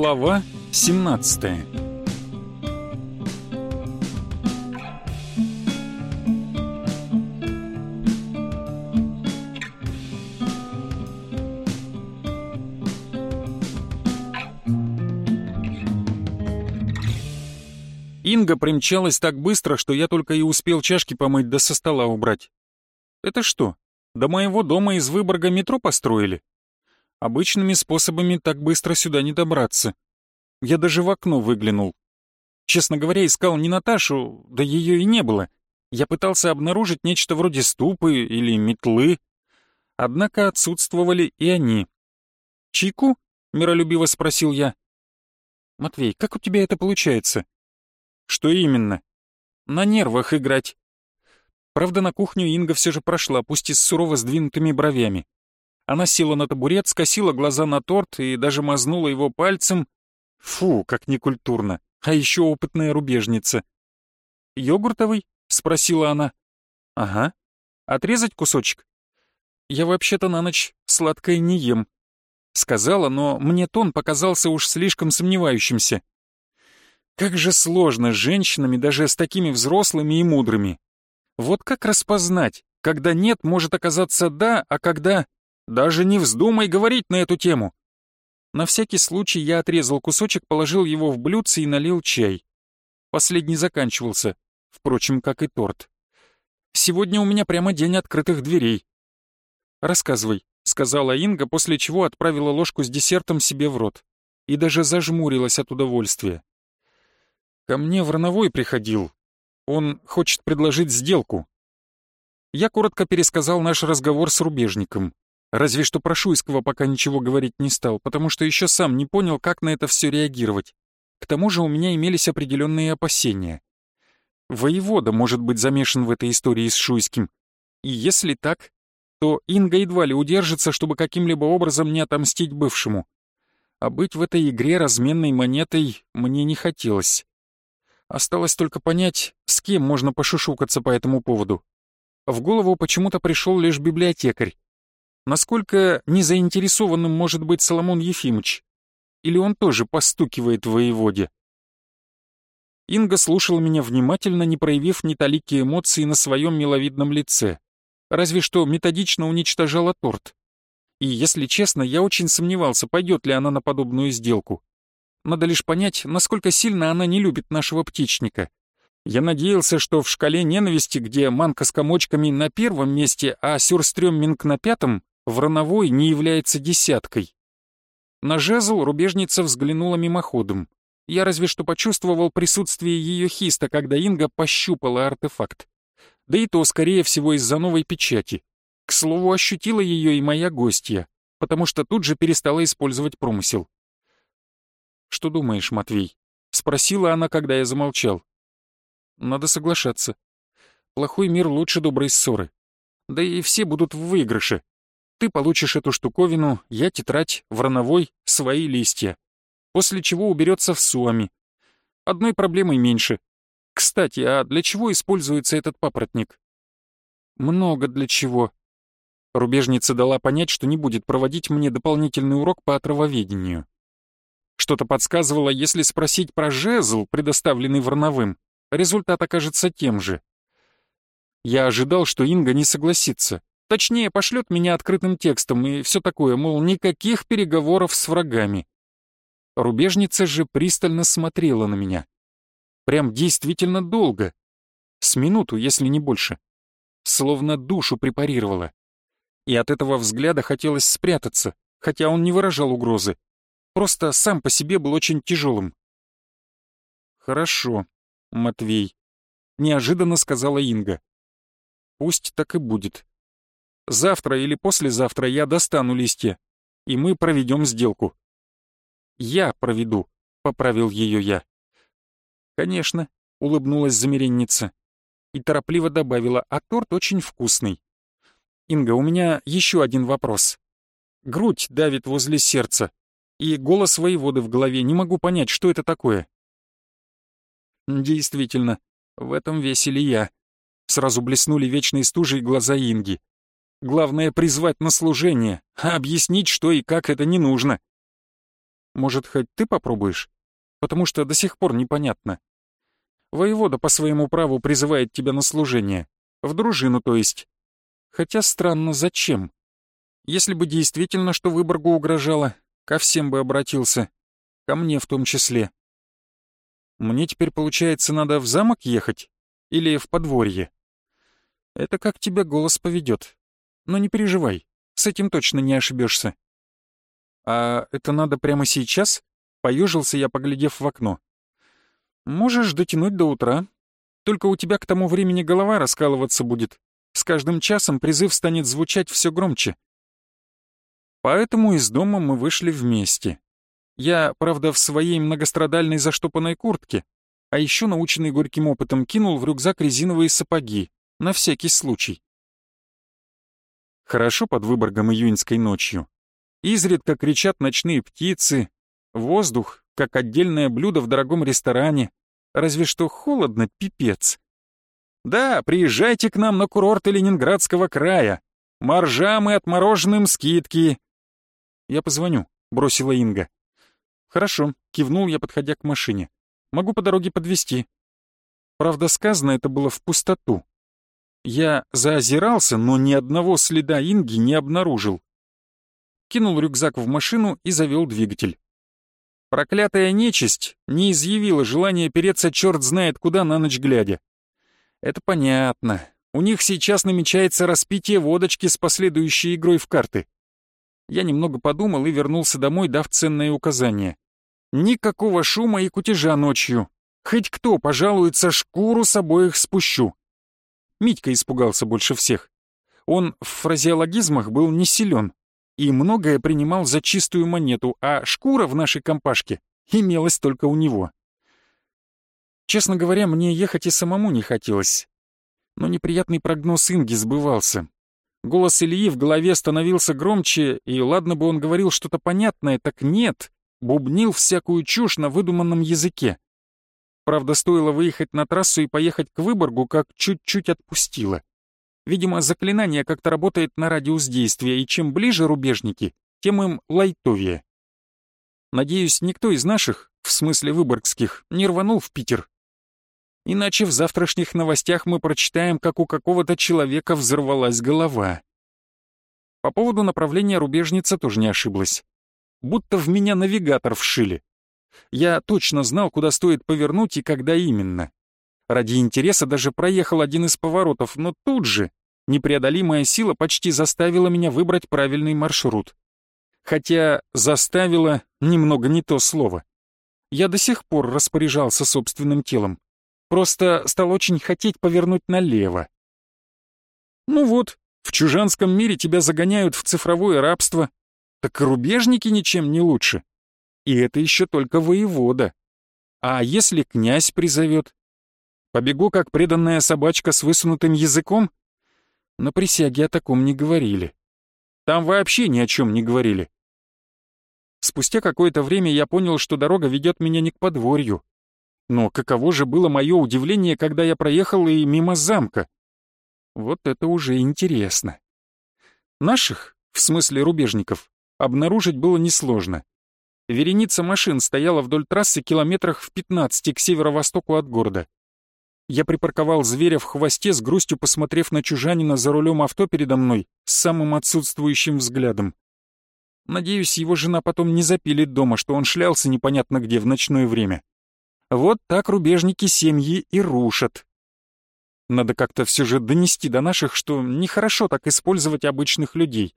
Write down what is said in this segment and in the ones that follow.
Глава 17 Инга примчалась так быстро, что я только и успел чашки помыть да со стола убрать. Это что, до моего дома из Выборга метро построили? Обычными способами так быстро сюда не добраться. Я даже в окно выглянул. Честно говоря, искал не Наташу, да ее и не было. Я пытался обнаружить нечто вроде ступы или метлы. Однако отсутствовали и они. «Чайку?» — миролюбиво спросил я. «Матвей, как у тебя это получается?» «Что именно?» «На нервах играть». Правда, на кухню Инга все же прошла, пусть и с сурово сдвинутыми бровями. Она села на табурет, скосила глаза на торт и даже мазнула его пальцем. Фу, как некультурно. А еще опытная рубежница. «Йогуртовый?» — спросила она. «Ага. Отрезать кусочек?» «Я вообще-то на ночь сладкое не ем», — сказала, но мне тон показался уж слишком сомневающимся. Как же сложно с женщинами, даже с такими взрослыми и мудрыми. Вот как распознать, когда нет может оказаться да, а когда даже не вздумай говорить на эту тему. На всякий случай я отрезал кусочек, положил его в блюдце и налил чай. Последний заканчивался, впрочем, как и торт. Сегодня у меня прямо день открытых дверей. «Рассказывай», — сказала Инга, после чего отправила ложку с десертом себе в рот и даже зажмурилась от удовольствия. «Ко мне Врановой приходил. Он хочет предложить сделку». Я коротко пересказал наш разговор с рубежником. Разве что про Шуйского пока ничего говорить не стал, потому что еще сам не понял, как на это все реагировать. К тому же у меня имелись определенные опасения. Воевода может быть замешан в этой истории с Шуйским. И если так, то Инга едва ли удержится, чтобы каким-либо образом не отомстить бывшему. А быть в этой игре разменной монетой мне не хотелось. Осталось только понять, с кем можно пошушукаться по этому поводу. В голову почему-то пришел лишь библиотекарь, Насколько незаинтересованным может быть Соломон Ефимович? Или он тоже постукивает в воеводе? Инга слушала меня внимательно, не проявив ни талики эмоций на своем миловидном лице. Разве что методично уничтожала торт. И, если честно, я очень сомневался, пойдет ли она на подобную сделку. Надо лишь понять, насколько сильно она не любит нашего птичника. Я надеялся, что в шкале ненависти, где манка с комочками на первом месте, а сюрстрёмминг на пятом, Врановой не является десяткой. На жезл рубежница взглянула мимоходом. Я разве что почувствовал присутствие ее хиста, когда Инга пощупала артефакт. Да и то, скорее всего, из-за новой печати. К слову, ощутила ее и моя гостья, потому что тут же перестала использовать промысел. «Что думаешь, Матвей?» — спросила она, когда я замолчал. «Надо соглашаться. Плохой мир лучше доброй ссоры. Да и все будут в выигрыше. Ты получишь эту штуковину, я тетрадь, врановой, свои листья. После чего уберется в Суами. Одной проблемой меньше. Кстати, а для чего используется этот папоротник? Много для чего. Рубежница дала понять, что не будет проводить мне дополнительный урок по отравоведению. Что-то подсказывало, если спросить про жезл, предоставленный Врановым, результат окажется тем же. Я ожидал, что Инга не согласится, Точнее, пошлет меня открытым текстом и все такое, мол, никаких переговоров с врагами. Рубежница же пристально смотрела на меня. Прям действительно долго. С минуту, если не больше. Словно душу препарировала. И от этого взгляда хотелось спрятаться, хотя он не выражал угрозы. Просто сам по себе был очень тяжелым. «Хорошо, Матвей», — неожиданно сказала Инга. «Пусть так и будет. Завтра или послезавтра я достану листья, и мы проведем сделку». «Я проведу», — поправил ее я. «Конечно», — улыбнулась замеренница и торопливо добавила, «а торт очень вкусный». «Инга, у меня еще один вопрос. Грудь давит возле сердца, и голос воеводы в голове, не могу понять, что это такое». «Действительно, в этом весели я». Сразу блеснули вечные стужи глаза Инги. Главное — призвать на служение, а объяснить, что и как это не нужно. Может, хоть ты попробуешь? Потому что до сих пор непонятно. Воевода по своему праву призывает тебя на служение. В дружину, то есть. Хотя странно, зачем? Если бы действительно что Выборгу угрожало, ко всем бы обратился. Ко мне в том числе. Мне теперь, получается, надо в замок ехать? Или в подворье? Это как тебя голос поведет. Но не переживай, с этим точно не ошибешься. А это надо прямо сейчас? Поежился я, поглядев в окно. Можешь дотянуть до утра. Только у тебя к тому времени голова раскалываться будет. С каждым часом призыв станет звучать все громче. Поэтому из дома мы вышли вместе. Я, правда, в своей многострадальной заштопанной куртке, а еще, наученный горьким опытом, кинул в рюкзак резиновые сапоги, на всякий случай. Хорошо под Выборгом июньской ночью. Изредка кричат ночные птицы, воздух, как отдельное блюдо в дорогом ресторане, разве что холодно, пипец. Да, приезжайте к нам на курорты Ленинградского края. Маржам и отмороженным скидки. Я позвоню, бросила Инга. «Хорошо», — кивнул я, подходя к машине. «Могу по дороге подвезти». Правда, сказано это было в пустоту. Я заозирался, но ни одного следа Инги не обнаружил. Кинул рюкзак в машину и завел двигатель. Проклятая нечисть не изъявила желания переться черт знает куда на ночь глядя. Это понятно. У них сейчас намечается распитие водочки с последующей игрой в карты. Я немного подумал и вернулся домой, дав ценные указания. Никакого шума и кутежа ночью. Хоть кто пожалуется, шкуру с обоих спущу. Митька испугался больше всех. Он в фразеологизмах был не силен и многое принимал за чистую монету, а шкура в нашей компашке имелась только у него. Честно говоря, мне ехать и самому не хотелось. Но неприятный прогноз Инги сбывался. Голос Ильи в голове становился громче, и ладно бы он говорил что-то понятное, так нет, бубнил всякую чушь на выдуманном языке. Правда, стоило выехать на трассу и поехать к Выборгу, как чуть-чуть отпустило. Видимо, заклинание как-то работает на радиус действия, и чем ближе рубежники, тем им лайтовее. Надеюсь, никто из наших, в смысле выборгских, не рванул в Питер. Иначе в завтрашних новостях мы прочитаем, как у какого-то человека взорвалась голова. По поводу направления рубежница тоже не ошиблась. Будто в меня навигатор вшили. Я точно знал, куда стоит повернуть и когда именно. Ради интереса даже проехал один из поворотов, но тут же непреодолимая сила почти заставила меня выбрать правильный маршрут. Хотя «заставила» немного не то слово. Я до сих пор распоряжался собственным телом. Просто стал очень хотеть повернуть налево. Ну вот, в чужанском мире тебя загоняют в цифровое рабство, так и рубежники ничем не лучше. И это еще только воевода. А если князь призовет? Побегу, как преданная собачка с высунутым языком? На присяге о таком не говорили. Там вообще ни о чем не говорили. Спустя какое-то время я понял, что дорога ведет меня не к подворью, но каково же было мое удивление, когда я проехал и мимо замка. Вот это уже интересно. Наших, в смысле рубежников, обнаружить было несложно. Вереница машин стояла вдоль трассы километрах в 15 к северо-востоку от города. Я припарковал зверя в хвосте, с грустью посмотрев на чужанина за рулем авто передо мной с самым отсутствующим взглядом. Надеюсь, его жена потом не запилит дома, что он шлялся непонятно где в ночное время. Вот так рубежники семьи и рушат. Надо как-то все же донести до наших, что нехорошо так использовать обычных людей.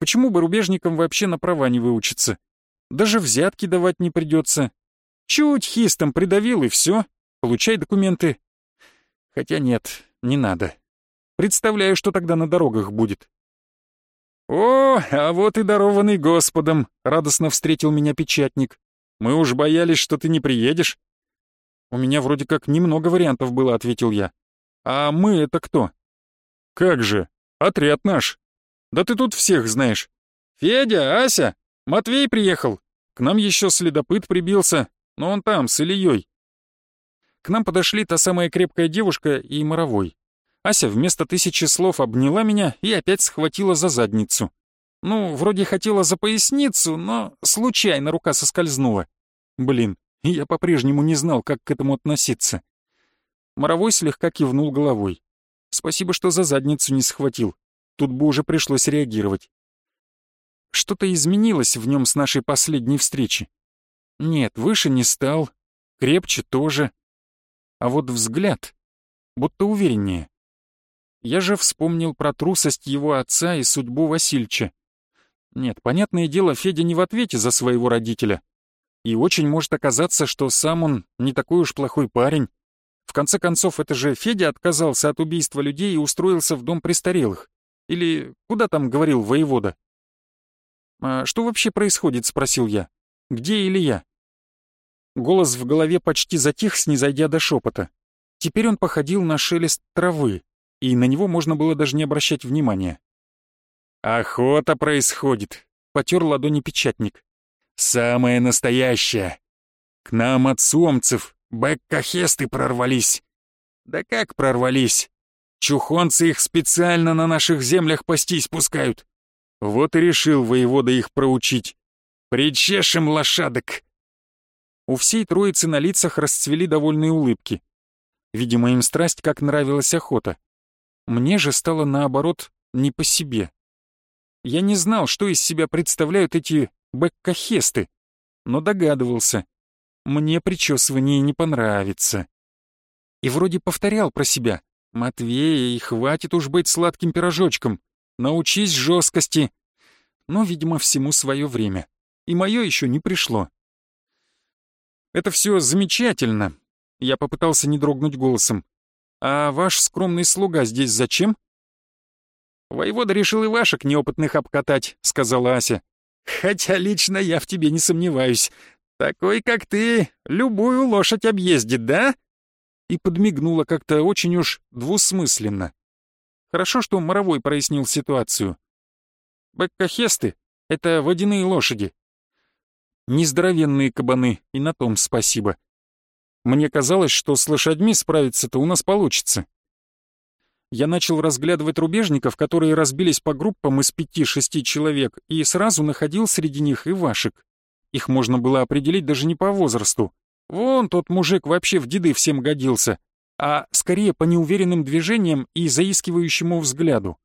Почему бы рубежникам вообще на права не выучиться? Даже взятки давать не придется. Чуть хистом придавил и все, получай документы. Хотя нет, не надо. Представляю, что тогда на дорогах будет. «О, а вот и дарованный Господом!» — радостно встретил меня печатник. Мы уж боялись, что ты не приедешь». «У меня вроде как немного вариантов было», — ответил я. «А мы это кто?» «Как же? Отряд наш. Да ты тут всех знаешь. Федя, Ася, Матвей приехал. К нам еще следопыт прибился, но он там, с Ильей». К нам подошли та самая крепкая девушка и моровой. Ася вместо тысячи слов обняла меня и опять схватила за задницу. Ну, вроде хотела за поясницу, но случайно рука соскользнула. Блин, я по-прежнему не знал, как к этому относиться. Моровой слегка кивнул головой. Спасибо, что за задницу не схватил. Тут бы уже пришлось реагировать. Что-то изменилось в нем с нашей последней встречи. Нет, выше не стал, крепче тоже. А вот взгляд, будто увереннее. Я же вспомнил про трусость его отца и судьбу Васильча. Нет, понятное дело, Федя не в ответе за своего родителя. И очень может оказаться, что сам он не такой уж плохой парень. В конце концов, это же Федя отказался от убийства людей и устроился в дом престарелых. Или куда там говорил воевода? «А что вообще происходит?» — спросил я. «Где Илья?» Голос в голове почти затих, снизойдя до шепота. Теперь он походил на шелест травы, и на него можно было даже не обращать внимания. «Охота происходит», — потер ладони печатник. «Самая настоящая. К нам от суомцев бэккахесты прорвались». «Да как прорвались? Чухонцы их специально на наших землях пастись пускают. Вот и решил воевода их проучить. Причешем лошадок». У всей троицы на лицах расцвели довольные улыбки. Видимо, им страсть как нравилась охота. Мне же стало наоборот не по себе. Я не знал, что из себя представляют эти бэккахесты, но догадывался. Мне причесывание не понравится. И вроде повторял про себя. «Матвей, хватит уж быть сладким пирожочком. Научись жесткости». Но, видимо, всему свое время. И мое еще не пришло. «Это все замечательно», — я попытался не дрогнуть голосом. «А ваш скромный слуга здесь зачем?» «Воевода решил и ваших неопытных обкатать», — сказала Ася. «Хотя лично я в тебе не сомневаюсь. Такой, как ты, любую лошадь объездит, да?» И подмигнула как-то очень уж двусмысленно. Хорошо, что Моровой прояснил ситуацию. Беккахесты — это водяные лошади. Нездоровенные кабаны, и на том спасибо. Мне казалось, что с лошадьми справиться-то у нас получится я начал разглядывать рубежников, которые разбились по группам из пяти-шести человек, и сразу находил среди них и вашек. Их можно было определить даже не по возрасту. Вон тот мужик вообще в деды всем годился, а скорее по неуверенным движениям и заискивающему взгляду.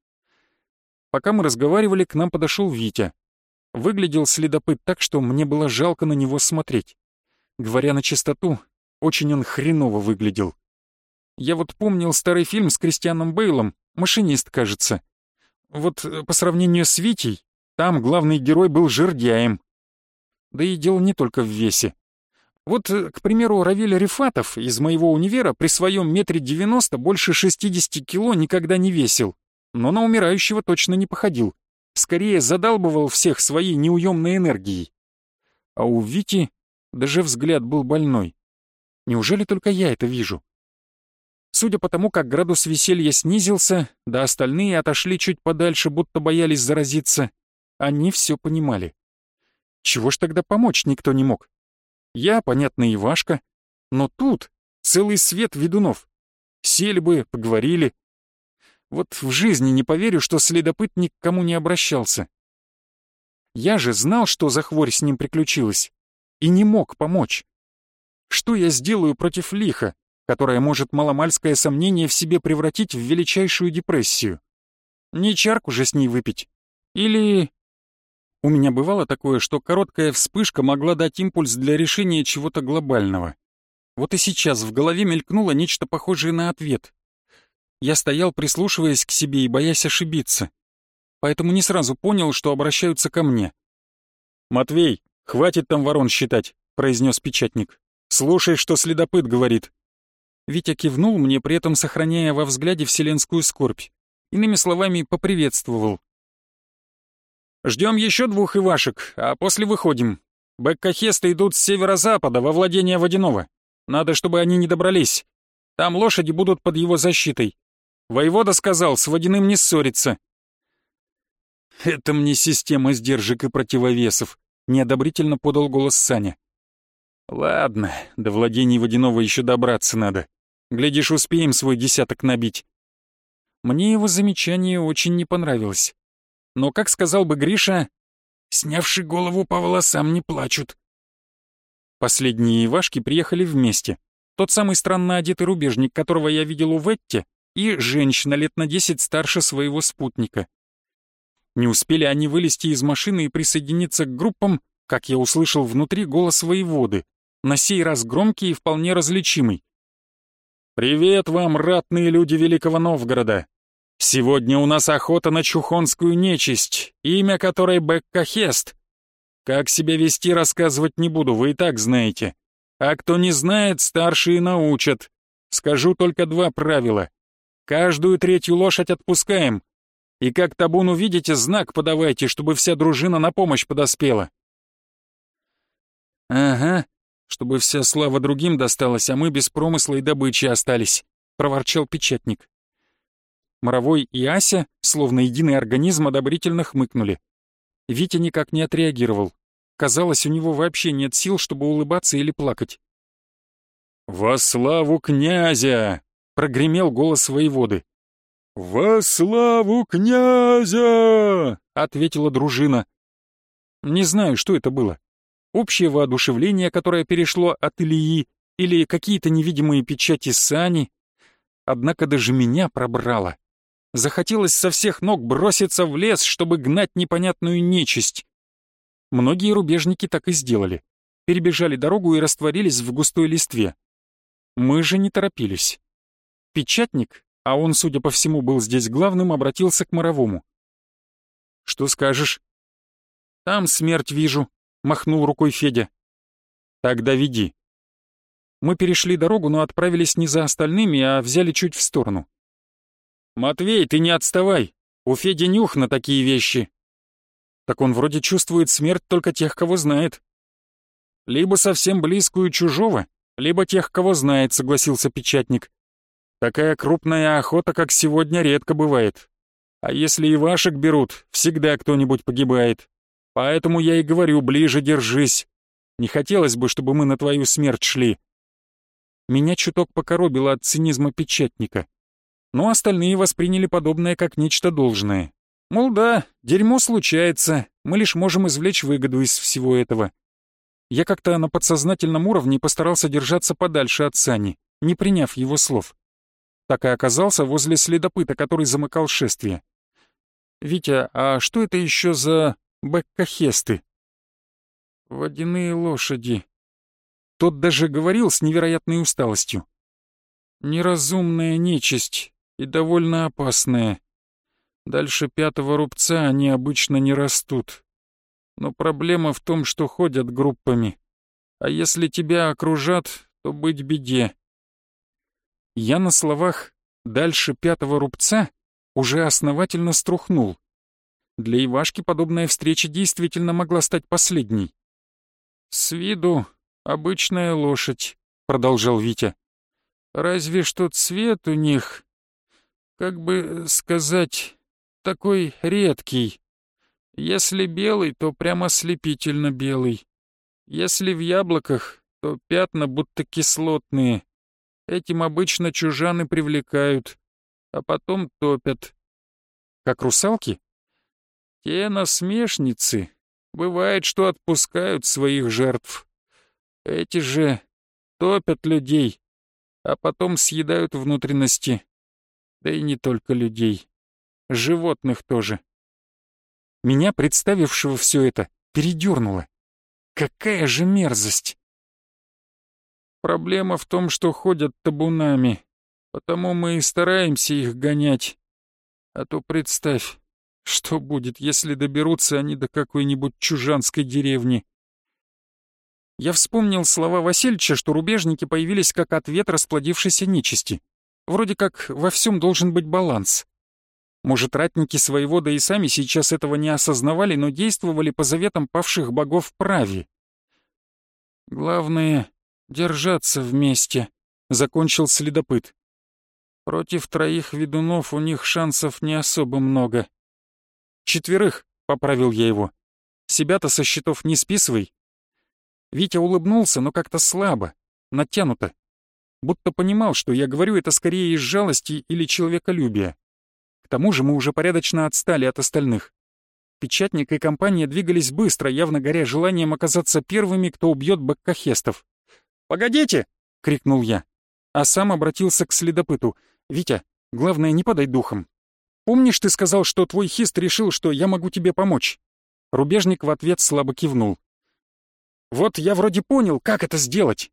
Пока мы разговаривали, к нам подошел Витя. Выглядел следопыт так, что мне было жалко на него смотреть. Говоря на чистоту, очень он хреново выглядел. Я вот помнил старый фильм с Кристианом Бейлом, «Машинист», кажется. Вот э, по сравнению с Витей, там главный герой был жердяем. Да и дело не только в весе. Вот, э, к примеру, Равиль Рифатов из моего универа при своем метре девяносто больше 60 кило никогда не весил, но на умирающего точно не походил. Скорее задалбывал всех своей неуемной энергией. А у Вити даже взгляд был больной. Неужели только я это вижу? Судя по тому, как градус веселья снизился, да остальные отошли чуть подальше, будто боялись заразиться, они все понимали. Чего ж тогда помочь никто не мог? Я, понятно, Ивашка, но тут целый свет ведунов. Сели бы, поговорили. Вот в жизни не поверю, что следопыт ни к кому не обращался. Я же знал, что за хворь с ним приключилась, и не мог помочь. Что я сделаю против лиха, которая может маломальское сомнение в себе превратить в величайшую депрессию. Не чарку же с ней выпить. Или... У меня бывало такое, что короткая вспышка могла дать импульс для решения чего-то глобального. Вот и сейчас в голове мелькнуло нечто похожее на ответ. Я стоял, прислушиваясь к себе и боясь ошибиться. Поэтому не сразу понял, что обращаются ко мне. «Матвей, хватит там ворон считать», — произнес печатник. «Слушай, что следопыт говорит. Витя кивнул мне, при этом сохраняя во взгляде вселенскую скорбь. Иными словами, поприветствовал. «Ждем еще двух Ивашек, а после выходим. Бэккахесты идут с северо-запада во владение Водянова. Надо, чтобы они не добрались. Там лошади будут под его защитой. Воевода сказал, с Водяным не ссориться». «Это мне система сдержек и противовесов», — неодобрительно подал голос Саня. «Ладно, до владений Водянова еще добраться надо. Глядишь, успеем свой десяток набить». Мне его замечание очень не понравилось. Но, как сказал бы Гриша, снявши голову по волосам не плачут. Последние Ивашки приехали вместе. Тот самый странно одетый рубежник, которого я видел у Ветте, и женщина лет на десять старше своего спутника. Не успели они вылезти из машины и присоединиться к группам, как я услышал внутри голос воеводы, на сей раз громкий и вполне различимый. «Привет вам, ратные люди Великого Новгорода! Сегодня у нас охота на чухонскую нечисть, имя которой Беккахест. Как себя вести, рассказывать не буду, вы и так знаете. А кто не знает, старшие научат. Скажу только два правила. Каждую третью лошадь отпускаем. И как табун увидите, знак подавайте, чтобы вся дружина на помощь подоспела. Ага, чтобы вся слава другим досталась, а мы без промысла и добычи остались, проворчал печатник. Моровой и Ася, словно единый организм, одобрительно хмыкнули. Витя никак не отреагировал. Казалось, у него вообще нет сил, чтобы улыбаться или плакать. «Во славу князя!» — прогремел голос воеводы. «Во славу князя!» — ответила дружина. Не знаю, что это было. Общее воодушевление, которое перешло от Ильи, или какие-то невидимые печати Сани. Однако даже меня пробрало. Захотелось со всех ног броситься в лес, чтобы гнать непонятную нечисть. Многие рубежники так и сделали. Перебежали дорогу и растворились в густой листве. Мы же не торопились. Печатник, а он, судя по всему, был здесь главным, обратился к Моровому. «Что скажешь?» «Там смерть вижу», — махнул рукой Федя. «Тогда веди». Мы перешли дорогу, но отправились не за остальными, а взяли чуть в сторону. «Матвей, ты не отставай! У Феди нюх на такие вещи!» Так он вроде чувствует смерть только тех, кого знает. Либо совсем близкую чужого, либо тех, кого знает, согласился печатник. Такая крупная охота, как сегодня, редко бывает. А если и вашек берут, всегда кто-нибудь погибает. Поэтому я и говорю, ближе держись. Не хотелось бы, чтобы мы на твою смерть шли. Меня чуток покоробило от цинизма печатника. Но остальные восприняли подобное как нечто должное. Мол, да, дерьмо случается, мы лишь можем извлечь выгоду из всего этого. Я как-то на подсознательном уровне постарался держаться подальше от Сани, не приняв его слов. Так и оказался возле следопыта, который замыкал шествие. «Витя, а что это еще за беккахесты?» «Водяные лошади». Тот даже говорил с невероятной усталостью. «Неразумная нечисть и довольно опасная. Дальше пятого рубца они обычно не растут. Но проблема в том, что ходят группами. А если тебя окружат, то быть беде. Я на словах «дальше пятого рубца» уже основательно струхнул. Для Ивашки подобная встреча действительно могла стать последней. «С виду обычная лошадь», — продолжал Витя. «Разве что цвет у них, как бы сказать, такой редкий. Если белый, то прямо ослепительно белый. Если в яблоках, то пятна будто кислотные. Этим обычно чужаны привлекают, а потом топят. Как русалки? Те насмешницы. Бывает, что отпускают своих жертв. Эти же топят людей, а потом съедают внутренности. Да и не только людей животных тоже. Меня, представившего все это, передернуло. Какая же мерзость! Проблема в том, что ходят табунами, потому мы и стараемся их гонять. А то представь, что будет, если доберутся они до какой-нибудь чужанской деревни. Я вспомнил слова Васильича, что рубежники появились как ответ расплодившейся нечисти. Вроде как во всем должен быть баланс. Может, ратники своего да и сами сейчас этого не осознавали, но действовали по заветам павших богов праве. «Главное — держаться вместе», — закончил следопыт. «Против троих ведунов у них шансов не особо много». «Четверых», — поправил я его. «Себя-то со счетов не списывай». Витя улыбнулся, но как-то слабо, натянуто. Будто понимал, что я говорю это скорее из жалости или человеколюбия. К тому же мы уже порядочно отстали от остальных. Печатник и компания двигались быстро, явно горя желанием оказаться первыми, кто убьет баккахестов. «Погодите!» — крикнул я. А сам обратился к следопыту. «Витя, главное, не подай духом. Помнишь, ты сказал, что твой хист решил, что я могу тебе помочь?» Рубежник в ответ слабо кивнул. «Вот я вроде понял, как это сделать.